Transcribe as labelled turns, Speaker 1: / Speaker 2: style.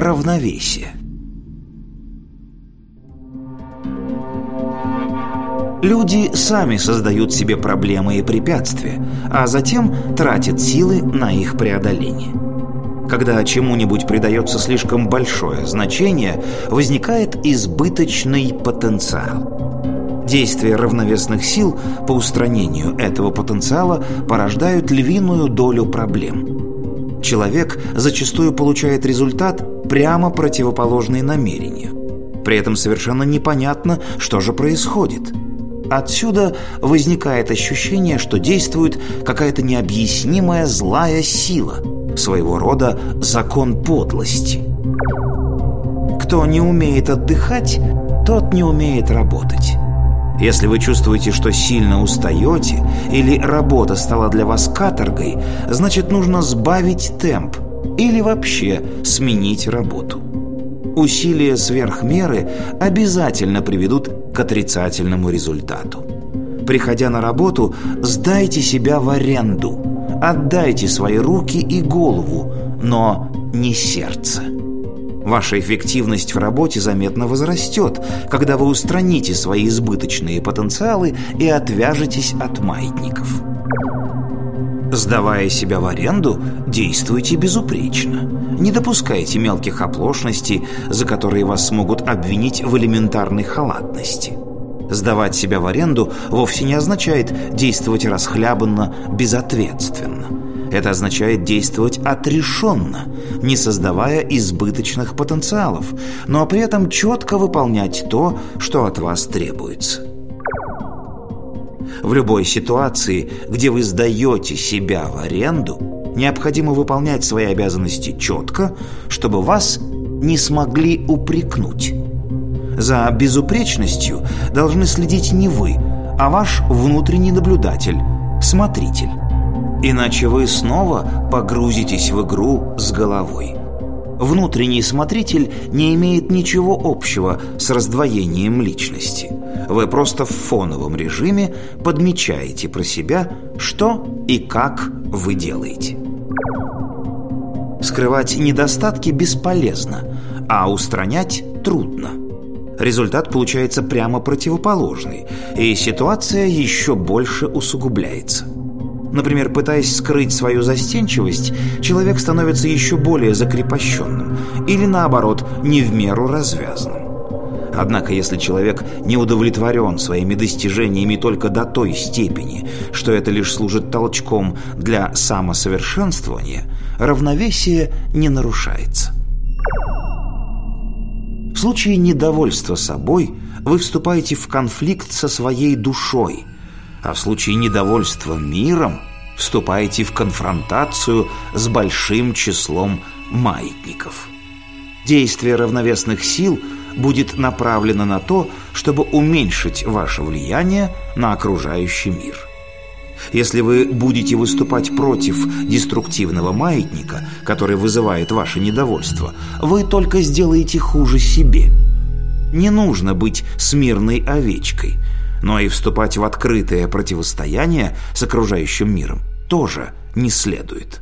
Speaker 1: равновесие. Люди сами создают себе проблемы и препятствия, а затем тратят силы на их преодоление. Когда чему-нибудь придается слишком большое значение, возникает избыточный потенциал. Действия равновесных сил по устранению этого потенциала порождают львиную долю проблем. Человек зачастую получает результат прямо противоположный намерению. При этом совершенно непонятно, что же происходит – Отсюда возникает ощущение, что действует какая-то необъяснимая злая сила, своего рода закон подлости. Кто не умеет отдыхать, тот не умеет работать. Если вы чувствуете, что сильно устаете или работа стала для вас каторгой, значит нужно сбавить темп или вообще сменить работу. Усилия сверх меры обязательно приведут к отрицательному результату. Приходя на работу, сдайте себя в аренду. Отдайте свои руки и голову, но не сердце. Ваша эффективность в работе заметно возрастет, когда вы устраните свои избыточные потенциалы и отвяжетесь от маятников. Сдавая себя в аренду, действуйте безупречно. Не допускайте мелких оплошностей, за которые вас смогут обвинить в элементарной халатности. Сдавать себя в аренду вовсе не означает действовать расхлябанно, безответственно. Это означает действовать отрешенно, не создавая избыточных потенциалов, но при этом четко выполнять то, что от вас требуется. В любой ситуации, где вы сдаете себя в аренду, необходимо выполнять свои обязанности четко, чтобы вас не смогли упрекнуть. За безупречностью должны следить не вы, а ваш внутренний наблюдатель, смотритель. Иначе вы снова погрузитесь в игру с головой. Внутренний смотритель не имеет ничего общего с раздвоением личности. Вы просто в фоновом режиме подмечаете про себя, что и как вы делаете. Скрывать недостатки бесполезно, а устранять трудно. Результат получается прямо противоположный, и ситуация еще больше усугубляется. Например, пытаясь скрыть свою застенчивость, человек становится еще более закрепощенным или, наоборот, не в меру развязанным. Однако, если человек не удовлетворен своими достижениями только до той степени, что это лишь служит толчком для самосовершенствования, равновесие не нарушается. В случае недовольства собой вы вступаете в конфликт со своей душой, а в случае недовольства миром вступаете в конфронтацию с большим числом маятников. Действие равновесных сил – будет направлена на то, чтобы уменьшить ваше влияние на окружающий мир. Если вы будете выступать против деструктивного маятника, который вызывает ваше недовольство, вы только сделаете хуже себе. Не нужно быть смирной овечкой, но и вступать в открытое противостояние с окружающим миром тоже не следует.